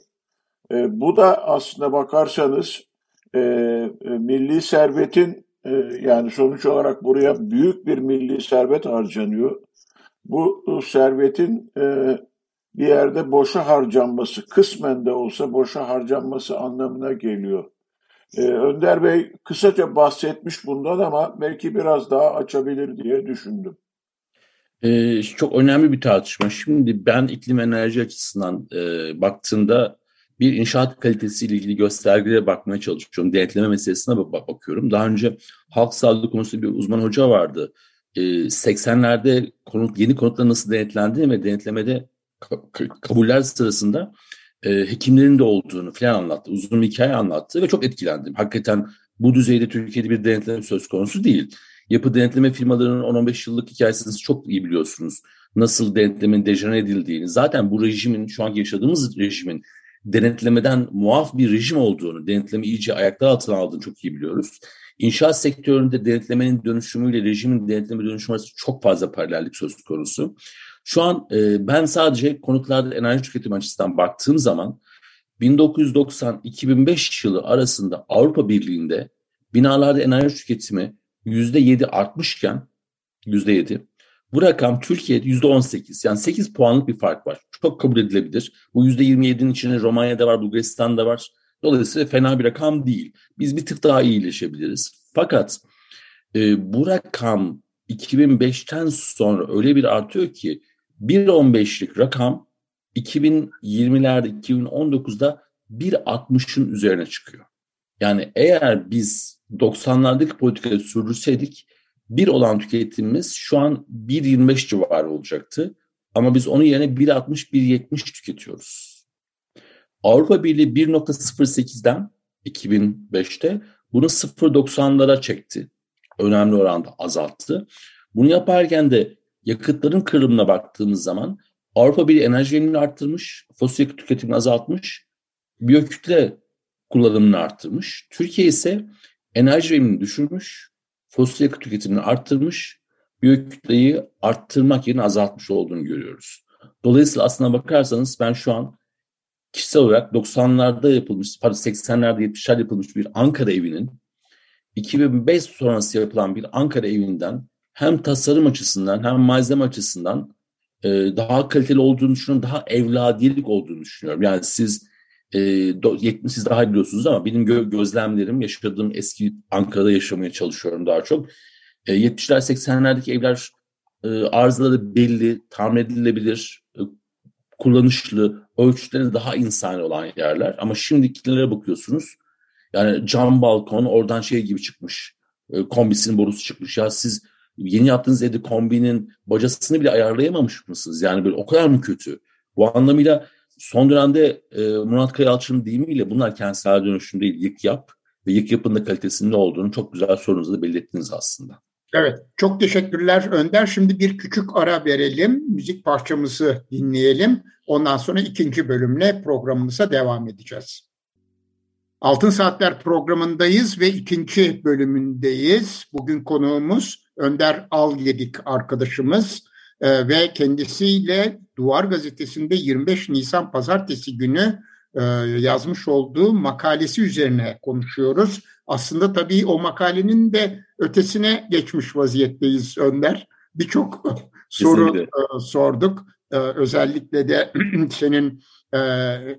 E, bu da aslında bakarsanız e, e, milli servetin e, yani sonuç olarak buraya büyük bir milli servet harcanıyor. Bu servetin e, bir yerde boşa harcanması, kısmen de olsa boşa harcanması anlamına geliyor. Ee, Önder Bey kısaca bahsetmiş bundan ama belki biraz daha açabilir diye düşündüm. Ee, çok önemli bir tartışma. Şimdi ben iklim enerji açısından e, baktığımda bir inşaat kalitesiyle ilgili göstergelere bakmaya çalışıyorum. Denetleme meselesine bak bakıyorum. Daha önce halk sağlığı konusunda bir uzman hoca vardı. Ee, 80'lerde konut, yeni konutlar nasıl denetlendiğini ve denetlemede kabuller sırasında e, hekimlerin de olduğunu falan anlattı. Uzun bir hikaye anlattı ve çok etkilendim. Hakikaten bu düzeyde Türkiye'de bir denetleme söz konusu değil. Yapı denetleme firmalarının 10-15 yıllık hikayesini çok iyi biliyorsunuz. Nasıl denetlemenin dejenere edildiğini. Zaten bu rejimin, şu an yaşadığımız rejimin denetlemeden muaf bir rejim olduğunu, denetleme iyice ayaklar altına aldığını çok iyi biliyoruz. İnşaat sektöründe denetlemenin dönüşümüyle rejimin denetleme dönüşümü arasında çok fazla paralellik söz konusu. Şu an e, ben sadece konutlarda enerji tüketimi açısından baktığım zaman 1990-2005 yılı arasında Avrupa Birliği'nde binalarda enerji tüketimi %7 artmışken %7 bu rakam Türkiye'de %18 yani 8 puanlık bir fark var. Çok kabul edilebilir. Bu %27'nin içinde Romanya'da var, Bulgaristan'da var. Dolayısıyla fena bir rakam değil. Biz bir tık daha iyileşebiliriz. Fakat e, bu rakam 2005'ten sonra öyle bir artıyor ki 1.15'lik rakam 2020'lerde 2019'da 1.60'ın üzerine çıkıyor. Yani eğer biz 90'lardaki politikayı sürdürseydik bir olan tüketimimiz şu an 1.25 civarı olacaktı. Ama biz onun yerine 1.60-1.70 tüketiyoruz. Avrupa Birliği 1.08'den 2005'te bunu 0.90'lara çekti. Önemli oranda azalttı. Bunu yaparken de yakıtların kırılımına baktığımız zaman Avrupa Birliği enerji verimini arttırmış, fosil yakıt tüketimini azaltmış, biyokütle kullanımını arttırmış. Türkiye ise enerji verimini düşürmüş, fosil yakıt tüketimini arttırmış, biyokütleyi arttırmak yerine azaltmış olduğunu görüyoruz. Dolayısıyla aslına bakarsanız ben şu an kişisel olarak 90'larda yapılmış, pardon 80'lerde 70'lerde yapılmış bir Ankara evinin 2005 sonrası yapılan bir Ankara evinden hem tasarım açısından hem malzeme açısından e, daha kaliteli olduğunu düşünüyorum, daha evladiyelik olduğunu düşünüyorum. Yani siz e, 70 siz daha biliyorsunuz ama benim gö gözlemlerim, yaşadığım eski Ankara'da yaşamaya çalışıyorum daha çok. E, 70'ler 80'lerdeki evler arızaları belli, tamir edilebilir, e, kullanışlı, ölçütleri daha insani olan yerler. Ama şimdikilere bakıyorsunuz. Yani cam balkon oradan şey gibi çıkmış. E, kombisinin borusu çıkmış. Ya siz yeni yaptığınız evde kombinin bacasını bile ayarlayamamış mısınız? Yani böyle o kadar mı kötü? Bu anlamıyla son dönemde e, Murat Kayalçı'nın deyimiyle bunlar kentsel dönüşüm değil, yık yap ve yık yapın da kalitesinin ne olduğunu çok güzel sorunuzda da belirttiniz aslında. Evet, çok teşekkürler Önder. Şimdi bir küçük ara verelim, müzik parçamızı dinleyelim. Ondan sonra ikinci bölümle programımıza devam edeceğiz. Altın Saatler programındayız ve ikinci bölümündeyiz. Bugün konuğumuz Önder Algedik arkadaşımız e, ve kendisiyle Duvar Gazetesi'nde 25 Nisan Pazartesi günü e, yazmış olduğu makalesi üzerine konuşuyoruz. Aslında tabii o makalenin de ötesine geçmiş vaziyetteyiz Önder. Birçok soru e, sorduk. E, özellikle de senin e,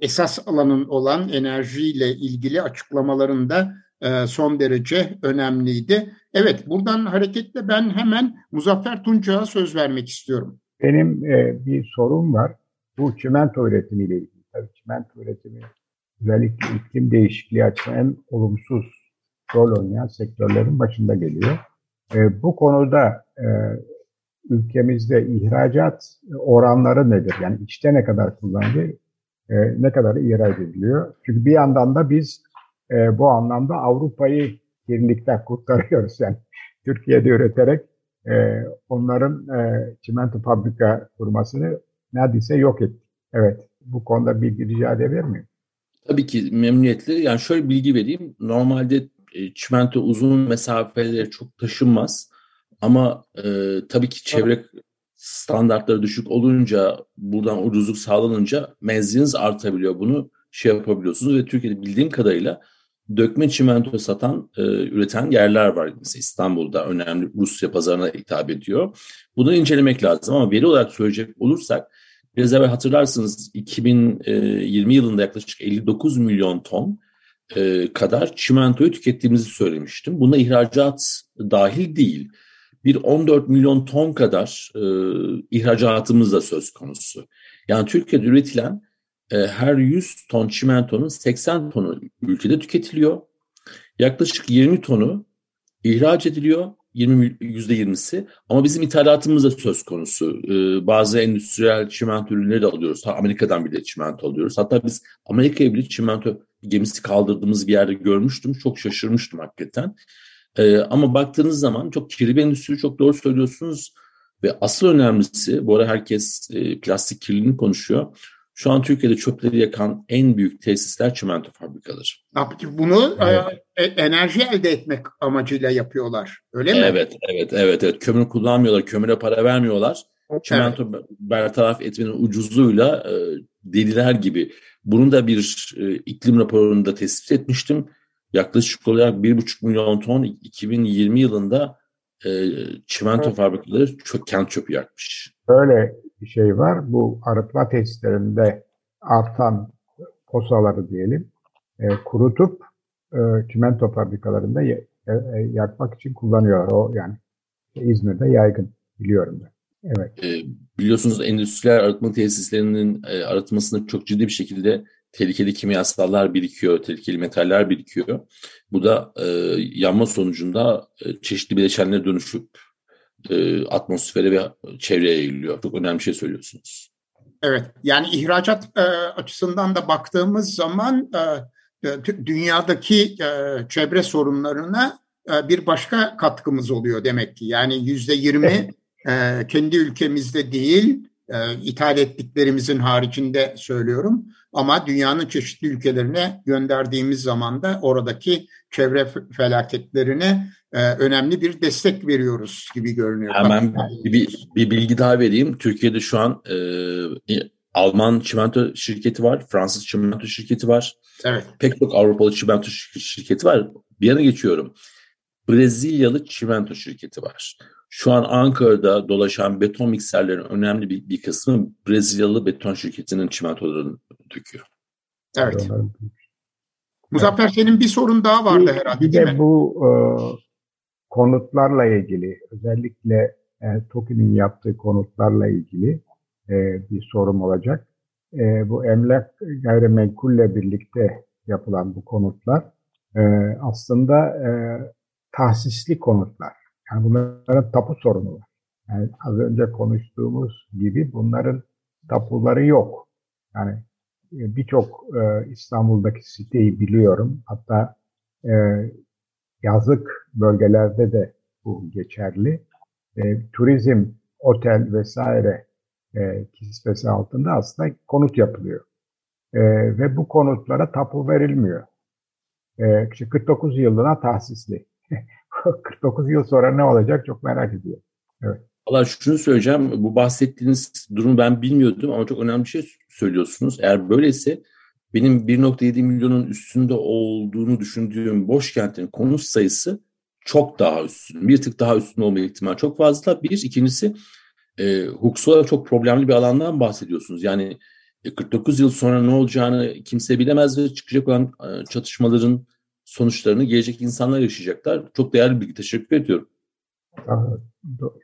esas alanın olan enerjiyle ilgili açıklamalarında e, son derece önemliydi. Evet, buradan hareketle ben hemen Muzaffer Tunç'a söz vermek istiyorum. Benim e, bir sorum var. Bu çimento üretimiyle ilgili. Tabii çimento üretimi özellikle iklim değişikliği açısından en olumsuz rol oynayan sektörlerin başında geliyor. E, bu konuda e, ülkemizde ihracat oranları nedir? Yani içte ne kadar kullanılıyor, e, ne kadar ihraç ediliyor? Çünkü bir yandan da biz e, bu anlamda Avrupa'yı kirlilikten kurtarıyoruz. Yani Türkiye'de üreterek e, onların e, çimento fabrika kurmasını neredeyse yok ettik. Evet, bu konuda bilgi rica edebilir miyim? Tabii ki memnuniyetle. Yani şöyle bilgi vereyim. Normalde e, çimento uzun mesafelere çok taşınmaz. Ama e, tabii ki çevre standartları düşük olunca, buradan ucuzluk sağlanınca menziliniz artabiliyor. Bunu şey yapabiliyorsunuz ve Türkiye'de bildiğim kadarıyla dökme çimento satan, e, üreten yerler var. Mesela İstanbul'da önemli Rusya pazarına hitap ediyor. Bunu incelemek lazım ama veri olarak söyleyecek olursak biraz evvel hatırlarsınız 2020 yılında yaklaşık 59 milyon ton e, kadar çimentoyu tükettiğimizi söylemiştim. Buna ihracat dahil değil. Bir 14 milyon ton kadar e, ihracatımız da söz konusu. Yani Türkiye'de üretilen e, her 100 ton çimentonun 80 tonu ülkede tüketiliyor. Yaklaşık 20 tonu ihraç ediliyor 20 yüzde yirmisi ama bizim ithalatımız da söz konusu. Ee, bazı endüstriyel çimento ürünleri de alıyoruz. Amerika'dan bile çimento alıyoruz. Hatta biz Amerika'ya bile çimento gemisi kaldırdığımız bir yerde görmüştüm. Çok şaşırmıştım hakikaten. Ee, ama baktığınız zaman çok kirli bir endüstri çok doğru söylüyorsunuz. Ve asıl önemlisi bu ara herkes e, plastik kirliliğini konuşuyor. Şu an Türkiye'de çöpleri yakan en büyük tesisler çimento fabrikaları. Bunu evet. e, enerji elde etmek amacıyla yapıyorlar. Öyle mi? Evet, evet, evet, evet. Kömür kullanmıyorlar, kömüre para vermiyorlar. Evet. Çimento bertaraf etmenin ucuzluğuyla e, deliler gibi. Bunu da bir e, iklim raporunda tespit etmiştim. Yaklaşık olarak 1,5 milyon ton 2020 yılında e, çimento evet. fabrikaları çö kent çöpü yakmış. Böyle bir şey var. Bu arıtma tesislerinde artan posaları diyelim e, kurutup e, çimento fabrikalarında e, e, yakmak için kullanıyorlar. O yani İzmir'de yaygın biliyorum ben. Evet. E, biliyorsunuz endüstriyel arıtma tesislerinin e, arıtmasında çok ciddi bir şekilde tehlikeli kimyasallar birikiyor, tehlikeli metaller birikiyor. Bu da e, yanma sonucunda e, çeşitli bileşenlere dönüşüp e, atmosfere ve çevreye yayılıyor. Çok önemli bir şey söylüyorsunuz. Evet, yani ihracat e, açısından da baktığımız zaman e, e dünyadaki e, çevre sorunlarına e, bir başka katkımız oluyor demek ki. Yani yüzde yirmi e, kendi ülkemizde değil, e, ithal ettiklerimizin haricinde söylüyorum. Ama dünyanın çeşitli ülkelerine gönderdiğimiz zaman da oradaki çevre felaketlerine e, önemli bir destek veriyoruz gibi görünüyor. Hemen bir, bir, bir bilgi daha vereyim. Türkiye'de şu an e, Alman çimento şirketi var, Fransız çimento şirketi var. Evet. Pek çok Avrupalı çimento şirketi var. Bir yana geçiyorum. Brezilyalı çimento şirketi var. Şu an Ankara'da dolaşan beton mikserlerin önemli bir, bir kısmı Brezilyalı beton şirketinin çimentolarını döküyor. Evet. Muzaffer senin bir sorun daha vardı bir, herhalde bir değil de mi? bu e, konutlarla ilgili özellikle e, TOKİ'nin yaptığı konutlarla ilgili e, bir sorum olacak. E, bu emlak gayrimenkulle birlikte yapılan bu konutlar e, aslında e, tahsisli konutlar. Yani bunların tapu sorunu var. Yani az önce konuştuğumuz gibi bunların tapuları yok. Yani e, birçok e, İstanbul'daki siteyi biliyorum. Hatta e, yazlık bölgelerde de bu geçerli. E, turizm, otel vesaire e, kisvesi altında aslında konut yapılıyor. E, ve bu konutlara tapu verilmiyor. E, işte 49 yılına tahsisli. 49 yıl sonra ne olacak çok merak ediyorum. Evet. Valla şunu söyleyeceğim. Bu bahsettiğiniz durumu ben bilmiyordum ama çok önemli bir şey söylüyorsunuz. Eğer böyleyse benim 1.7 milyonun üstünde olduğunu düşündüğüm boş kentin konut sayısı çok daha üstün. Bir tık daha üstün olma ihtimali çok fazla. Bir, ikincisi e, hukuksal çok problemli bir alandan bahsediyorsunuz. Yani 49 yıl sonra ne olacağını kimse bilemez ve çıkacak olan e, çatışmaların sonuçlarını gelecek insanlar yaşayacaklar. Çok değerli bilgi. Teşekkür ediyorum.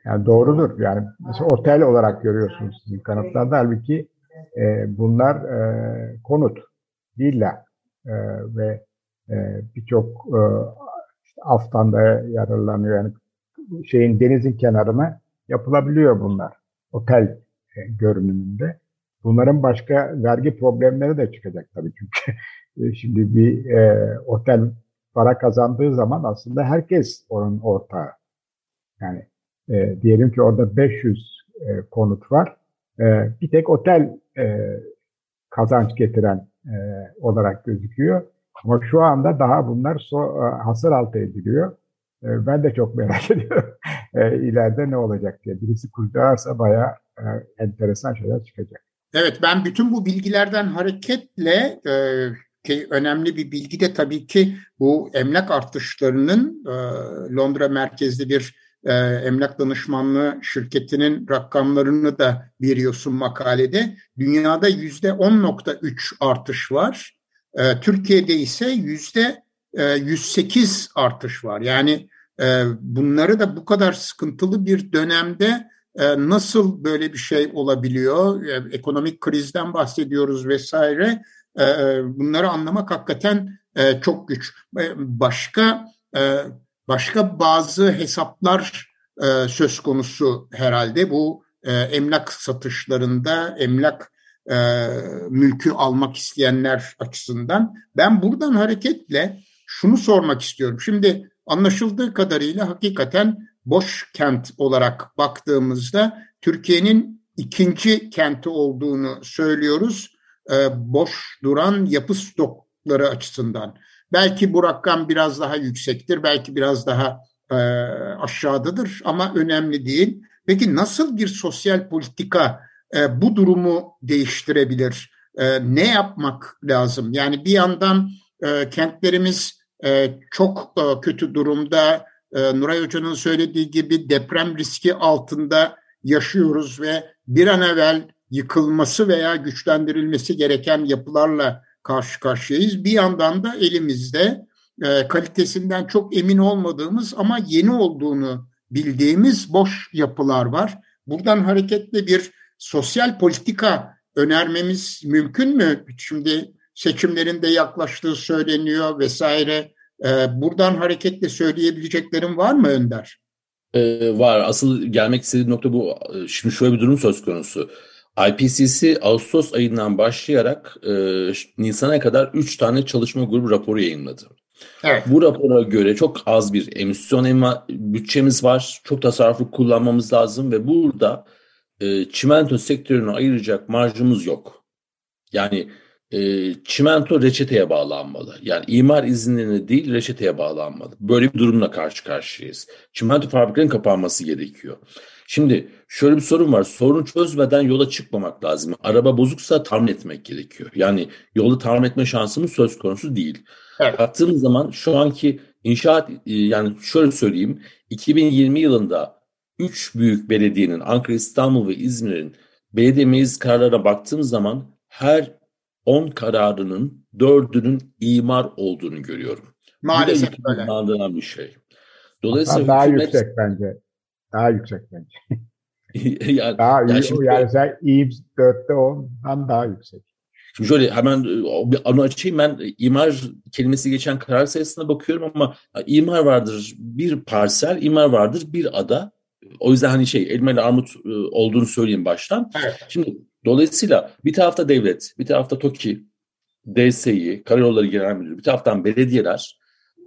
Yani doğrudur. Yani mesela otel olarak görüyorsunuz sizin kanıtlarda. Halbuki e, bunlar e, konut, villa e, ve e, birçok e, işte aftan da yararlanıyor. Yani şeyin denizin kenarına yapılabiliyor bunlar. Otel e, görünümünde. Bunların başka vergi problemleri de çıkacak tabii çünkü e, şimdi bir e, otel para kazandığı zaman aslında herkes onun ortağı. Yani e, diyelim ki orada 500 e, konut var. E, bir tek otel e, kazanç getiren e, olarak gözüküyor. Ama şu anda daha bunlar so, e, hasır altı ediliyor. E, ben de çok merak ediyorum e, ileride ne olacak diye. Birisi kurcalarsa bayağı e, enteresan şeyler çıkacak. Evet ben bütün bu bilgilerden hareketle e, ki önemli bir bilgi de tabii ki bu emlak artışlarının e, Londra merkezli bir e, emlak danışmanlığı şirketinin rakamlarını da veriyorsun makalede. Dünyada yüzde 10.3 artış var. E, Türkiye'de ise yüzde 108 artış var. Yani bunları da bu kadar sıkıntılı bir dönemde nasıl böyle bir şey olabiliyor? Ekonomik krizden bahsediyoruz vesaire. Ee, e, bunları anlamak hakikaten e, çok güç. Başka e, başka bazı hesaplar söz konusu herhalde bu emlak satışlarında emlak mülkü almak isteyenler açısından. Ben buradan hareketle şunu sormak istiyorum. Şimdi anlaşıldığı kadarıyla hakikaten boş kent olarak baktığımızda Türkiye'nin ikinci kenti olduğunu söylüyoruz. E, boş duran yapı stokları açısından. Belki bu rakam biraz daha yüksektir, belki biraz daha e, aşağıdadır ama önemli değil. Peki nasıl bir sosyal politika e, bu durumu değiştirebilir? E, ne yapmak lazım? Yani bir yandan e, kentlerimiz e, çok e, kötü durumda. E, Nuray Hoca'nın söylediği gibi deprem riski altında yaşıyoruz ve bir an evvel yıkılması veya güçlendirilmesi gereken yapılarla karşı karşıyayız. Bir yandan da elimizde e, kalitesinden çok emin olmadığımız ama yeni olduğunu bildiğimiz boş yapılar var. Buradan hareketle bir sosyal politika önermemiz mümkün mü? Şimdi seçimlerin de yaklaştığı söyleniyor vesaire. E, buradan hareketle söyleyebileceklerim var mı Önder? Ee, var. Asıl gelmek istediğim nokta bu. Şimdi şöyle bir durum söz konusu. IPCC Ağustos ayından başlayarak e, Nisan'a kadar 3 tane çalışma grubu raporu yayınladı. Evet. Bu rapora göre çok az bir emisyon ema, bütçemiz var. Çok tasarruflu kullanmamız lazım ve burada e, çimento sektörünü ayıracak marjımız yok. Yani e, çimento reçeteye bağlanmalı. Yani imar izinlerine değil reçeteye bağlanmalı. Böyle bir durumla karşı karşıyayız. Çimento fabrikaların kapanması gerekiyor. Şimdi şöyle bir sorun var. Sorun çözmeden yola çıkmamak lazım. Araba bozuksa tamir etmek gerekiyor. Yani yolu tamir etme şansımız söz konusu değil. Evet. Baktığımız zaman şu anki inşaat e, yani şöyle söyleyeyim 2020 yılında 3 büyük belediyenin Ankara, İstanbul ve İzmir'in belediye meclis kararlarına baktığımız zaman her 10 kararının 4'ünün imar olduğunu görüyorum. Maalesef böyle. bir şey. Dolayısıyla daha hükümet... yüksek bence. Daha yüksek bence. yani, daha yani, şimdi, yani sen iyi 4'te 10'dan daha yüksek. Şimdi şöyle hemen bir anı açayım ben imar kelimesi geçen karar sayısına bakıyorum ama imar vardır bir parsel, imar vardır bir ada. O yüzden hani şey elma ile armut olduğunu söyleyeyim baştan. Evet. Şimdi dolayısıyla bir tarafta devlet, bir tarafta TOKİ, DSİ, Karayolları Genel Müdürlüğü, bir taraftan belediyeler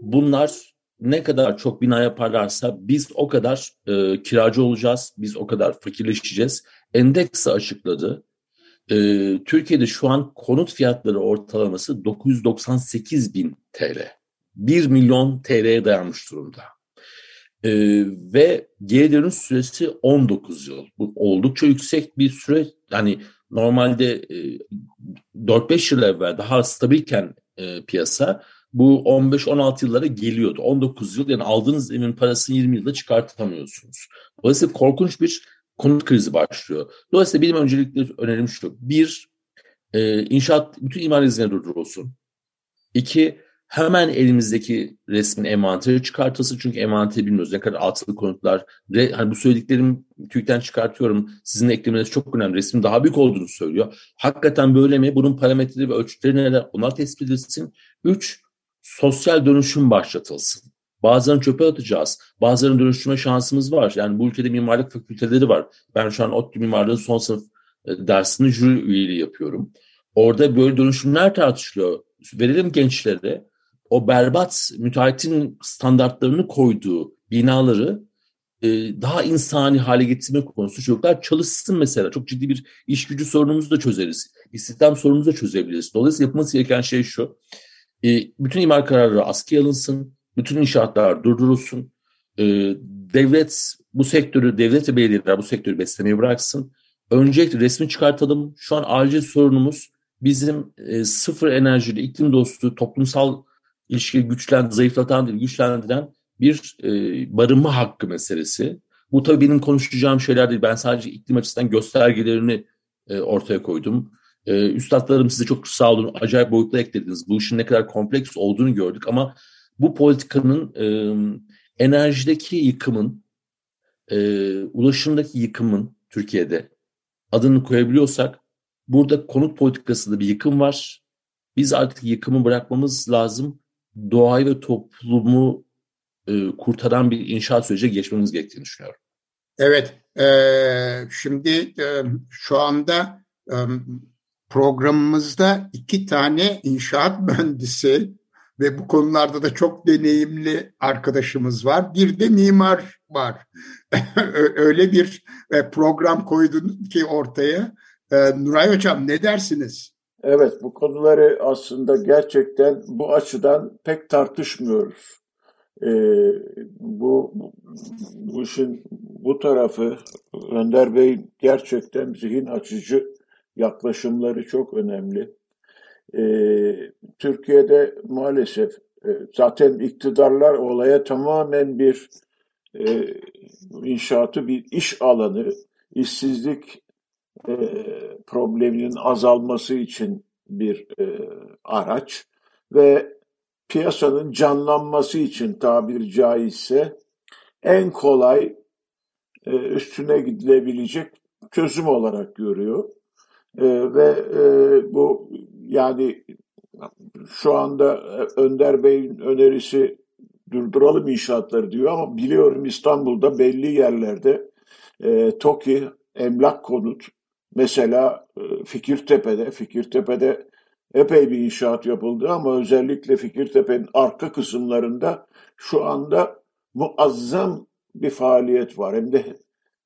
bunlar ne kadar çok bina yaparlarsa biz o kadar e, kiracı olacağız, biz o kadar fakirleşeceğiz. Endeks açıkladı. E, Türkiye'de şu an konut fiyatları ortalaması 998 bin TL. 1 milyon TL'ye dayanmış durumda. E, ve geri dönüş süresi 19 yıl. Bu oldukça yüksek bir süre. Yani normalde e, 4-5 yıl evvel daha stabilken e, piyasa bu 15-16 yıllara geliyordu. 19 yıl yani aldığınız evin parasını 20 yılda çıkartamıyorsunuz. Dolayısıyla korkunç bir konut krizi başlıyor. Dolayısıyla benim öncelikli önerim şu. Bir, e, inşaat bütün imar izni durdurulsun. İki, hemen elimizdeki resmin envanteri çıkartılsın. Çünkü envanteri bilmiyoruz. Ne kadar altılı konutlar. Re, hani bu söylediklerim TÜİK'ten çıkartıyorum. Sizin eklemeniz çok önemli. Resmin daha büyük olduğunu söylüyor. Hakikaten böyle mi? Bunun parametreleri ve ölçütleri neler? Onlar tespit edilsin. Üç, sosyal dönüşüm başlatılsın. Bazılarını çöpe atacağız. Bazılarını dönüştürme şansımız var. Yani bu ülkede mimarlık fakülteleri var. Ben şu an ODTÜ mimarlığın son sınıf e, dersini jüri üyeliği yapıyorum. Orada böyle dönüşümler tartışılıyor. Verelim gençlere o berbat müteahhitin standartlarını koyduğu binaları e, daha insani hale getirme konusu çocuklar çalışsın mesela. Çok ciddi bir iş gücü sorunumuzu da çözeriz. İstihdam sorunumuzu da çözebiliriz. Dolayısıyla yapılması gereken şey şu. E, bütün imar kararları askıya alınsın, bütün inşaatlar durdurulsun, e, devlet bu sektörü, devlet ve belediyeler bu sektörü beslemeyi bıraksın. Öncelikle resmi çıkartalım. Şu an acil sorunumuz bizim e, sıfır enerjili, iklim dostu, toplumsal ilişkiyi güçlen, zayıflatan değil, güçlendiren bir barınma hakkı meselesi. Bu tabii benim konuşacağım şeyler değil. Ben sadece iklim açısından göstergelerini ortaya koydum. Ee, üstadlarım size çok sağ olun. Acayip boyutlar eklediniz. Bu işin ne kadar kompleks olduğunu gördük ama bu politikanın e, enerjideki yıkımın, e, ulaşımdaki yıkımın Türkiye'de adını koyabiliyorsak burada konut politikasında bir yıkım var. Biz artık yıkımı bırakmamız lazım. Doğayı ve toplumu e, kurtaran bir inşaat süreci geçmemiz gerektiğini düşünüyorum. Evet, e, şimdi e, şu anda e, programımızda iki tane inşaat mühendisi ve bu konularda da çok deneyimli arkadaşımız var. Bir de mimar var. Öyle bir e, program koydun ki ortaya. E, Nuray Hocam ne dersiniz? Evet bu konuları aslında gerçekten bu açıdan pek tartışmıyoruz. Ee, bu, bu işin bu tarafı Önder Bey gerçekten zihin açıcı yaklaşımları çok önemli. Ee, Türkiye'de maalesef e, zaten iktidarlar olaya tamamen bir e, inşaatı bir iş alanı, işsizlik e, probleminin azalması için bir araç ve piyasanın canlanması için tabir caizse en kolay üstüne gidilebilecek çözüm olarak görüyor. E, ve e, bu yani şu anda e, Önder Bey'in önerisi durduralım inşaatları diyor ama biliyorum İstanbul'da belli yerlerde e, TOKİ, emlak konut, mesela e, Fikirtepe'de, Fikirtepe'de epey bir inşaat yapıldı ama özellikle Fikirtepe'nin arka kısımlarında şu anda muazzam bir faaliyet var. Hem de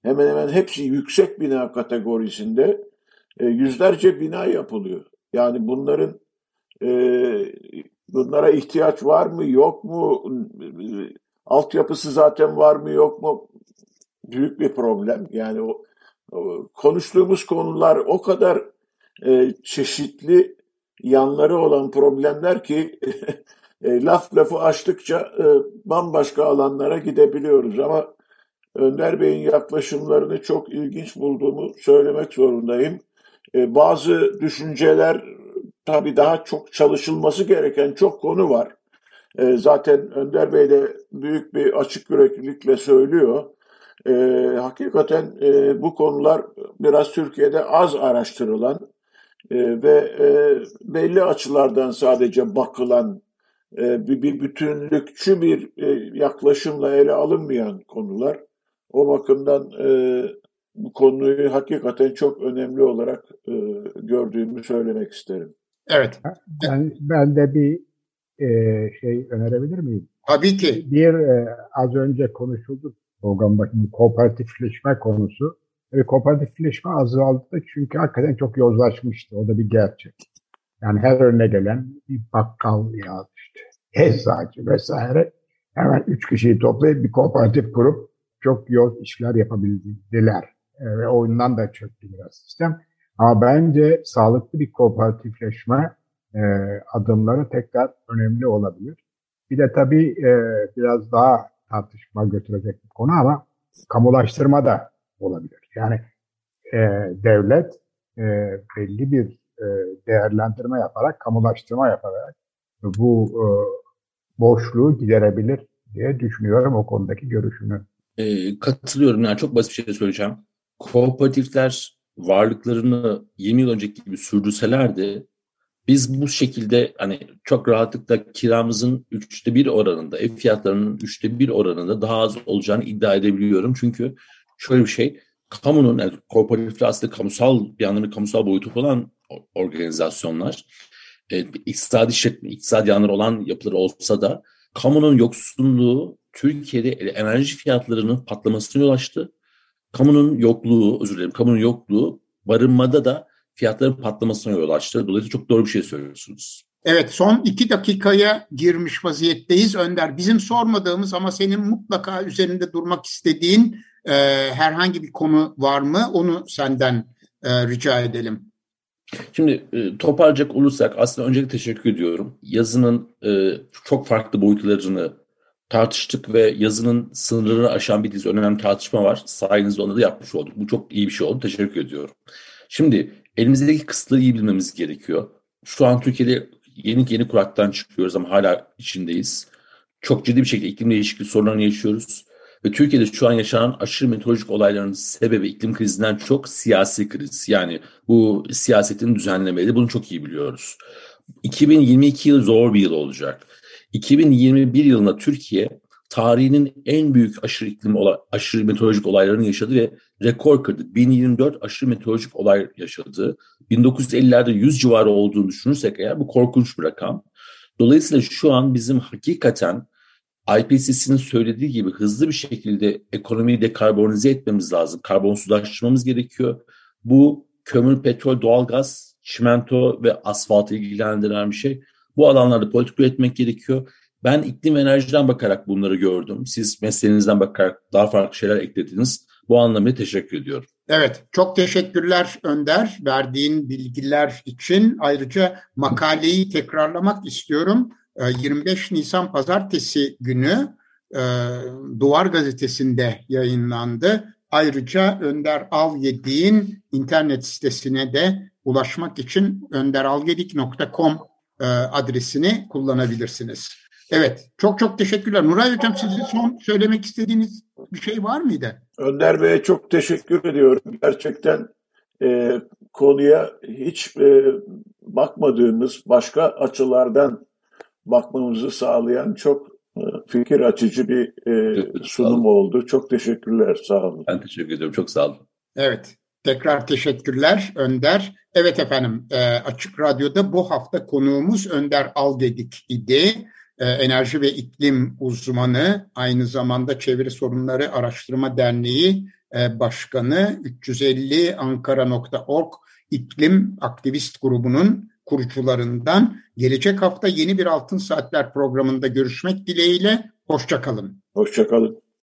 hemen hemen hepsi yüksek bina kategorisinde e, yüzlerce bina yapılıyor. Yani bunların e, bunlara ihtiyaç var mı yok mu? Altyapısı zaten var mı yok mu? Büyük bir problem. Yani o, o konuştuğumuz konular o kadar e, çeşitli yanları olan problemler ki e, laf lafı açtıkça e, bambaşka alanlara gidebiliyoruz ama Önder Bey'in yaklaşımlarını çok ilginç bulduğumu söylemek zorundayım. E, bazı düşünceler tabii daha çok çalışılması gereken çok konu var. E, zaten Önder Bey de büyük bir açık yüreklilikle söylüyor. E, hakikaten bu konular biraz Türkiye'de az araştırılan ve belli açılardan sadece bakılan bir, bütünlükçü bir yaklaşımla ele alınmayan konular. O bakımdan bu konuyu hakikaten çok önemli olarak e, gördüğümü söylemek isterim. Evet. Ben, ben de bir e, şey önerebilir miyim? Tabii ki. Bir e, az önce konuşuldu programdaki kooperatifleşme konusu. Ve kooperatifleşme azaldı çünkü hakikaten çok yozlaşmıştı. O da bir gerçek. Yani her önüne gelen bir bakkal ya işte eczacı vesaire hemen üç kişiyi toplayıp bir kooperatif kurup çok yoz işler yapabildiler. E, ve oyundan da çöktü biraz sistem. Ama bence sağlıklı bir kooperatifleşme e, adımları tekrar önemli olabilir. Bir de tabii e, biraz daha tartışma götürecek bir konu ama kamulaştırma da olabilir. Yani e, devlet e, belli bir e, değerlendirme yaparak, kamulaştırma yaparak bu e, boşluğu giderebilir diye düşünüyorum o konudaki görüşünü. E, katılıyorum. Yani çok basit bir şey söyleyeceğim. Kooperatifler varlıklarını 20 yıl önceki gibi sürdürselerdi biz bu şekilde hani çok rahatlıkla kiramızın üçte bir oranında, ev fiyatlarının üçte bir oranında daha az olacağını iddia edebiliyorum. Çünkü şöyle bir şey, kamunun, yani kooperatifler aslında kamusal bir yanları kamusal boyutu olan organizasyonlar, e, iktisadi işletme, iktisadi yanları olan yapıları olsa da kamunun yoksunluğu Türkiye'de enerji fiyatlarının patlamasına yol açtı. Kamunun yokluğu, özür dilerim, kamunun yokluğu barınmada da fiyatların patlamasına yol açtı. Dolayısıyla çok doğru bir şey söylüyorsunuz. Evet son iki dakikaya girmiş vaziyetteyiz Önder. Bizim sormadığımız ama senin mutlaka üzerinde durmak istediğin e, herhangi bir konu var mı? Onu senden e, rica edelim. Şimdi e, toparlayacak olursak aslında öncelikle teşekkür ediyorum. Yazının e, çok farklı boyutlarını tartıştık ve yazının sınırını aşan bir dizi önemli tartışma var. Sayenizde onu da yapmış olduk. Bu çok iyi bir şey oldu. Teşekkür ediyorum. Şimdi elimizdeki kısıtları iyi bilmemiz gerekiyor. Şu an Türkiye'de yeni yeni kuraktan çıkıyoruz ama hala içindeyiz. Çok ciddi bir şekilde iklim değişikliği sorunlarını yaşıyoruz. Ve Türkiye'de şu an yaşanan aşırı meteorolojik olayların sebebi iklim krizinden çok siyasi kriz. Yani bu siyasetin düzenlemeleri bunu çok iyi biliyoruz. 2022 yıl zor bir yıl olacak. 2021 yılında Türkiye tarihinin en büyük aşırı iklim olay, aşırı meteorolojik olaylarını yaşadı ve rekor kırdı. 1024 aşırı meteorolojik olay yaşadı. 1950'lerde 100 civarı olduğunu düşünürsek eğer bu korkunç bir rakam. Dolayısıyla şu an bizim hakikaten IPCC'nin söylediği gibi hızlı bir şekilde ekonomiyi dekarbonize etmemiz lazım. Karbonsuzlaştırmamız gerekiyor. Bu kömür, petrol, doğalgaz, çimento ve asfaltı ilgilendiren bir şey. Bu alanlarda politik üretmek gerekiyor. Ben iklim enerjiden bakarak bunları gördüm. Siz mesleğinizden bakarak daha farklı şeyler eklediniz. Bu anlamda teşekkür ediyorum. Evet, çok teşekkürler Önder verdiğin bilgiler için. Ayrıca makaleyi tekrarlamak istiyorum. 25 ee, Nisan Pazartesi günü e, Duvar Gazetesi'nde yayınlandı. Ayrıca Önder Alyedik'in internet sitesine de ulaşmak için önderalyedik.com e, adresini kullanabilirsiniz. Evet, çok çok teşekkürler. Nuray Hocam sizin son söylemek istediğiniz bir şey var mıydı? Önder Bey'e çok teşekkür ediyorum. Gerçekten e, konuya hiç e, bakmadığımız başka açılardan bakmamızı sağlayan çok e, fikir açıcı bir e, sunum oldu. Çok teşekkürler, sağ olun. Ben teşekkür ediyorum, çok sağ olun. Evet, tekrar teşekkürler Önder. Evet efendim, e, Açık Radyo'da bu hafta konuğumuz Önder Algedik idi. E, enerji ve iklim uzmanı, aynı zamanda Çevre Sorunları Araştırma Derneği e, Başkanı, 350 Ankara.org iklim aktivist grubunun kurucularından. Gelecek hafta yeni bir Altın Saatler programında görüşmek dileğiyle. Hoşçakalın. Hoşçakalın.